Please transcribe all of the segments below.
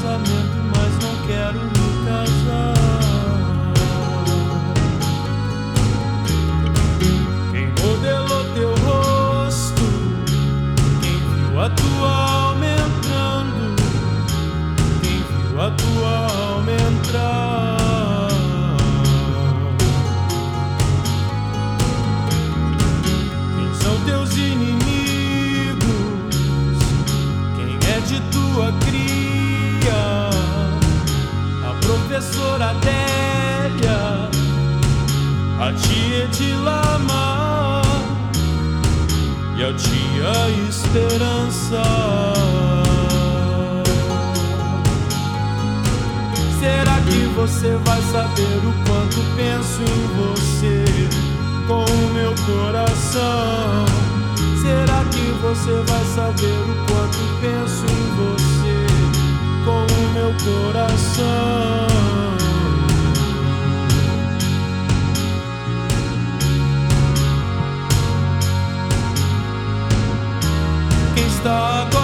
casamento, mas não quero me casar. Quem modelou teu rosto, quem viu a tua alma entrando, quem viu a tua alma entrar. A tia de lama e a tia esperança. Será que você vai saber o quanto penso em você com o meu coração? Será que você vai saber o quanto penso em você com o meu coração? Está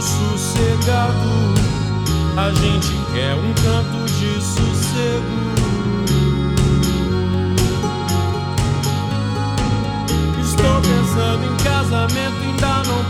sossegado. A gente quer um canto de sossego. Estou pensando em casamento, ainda não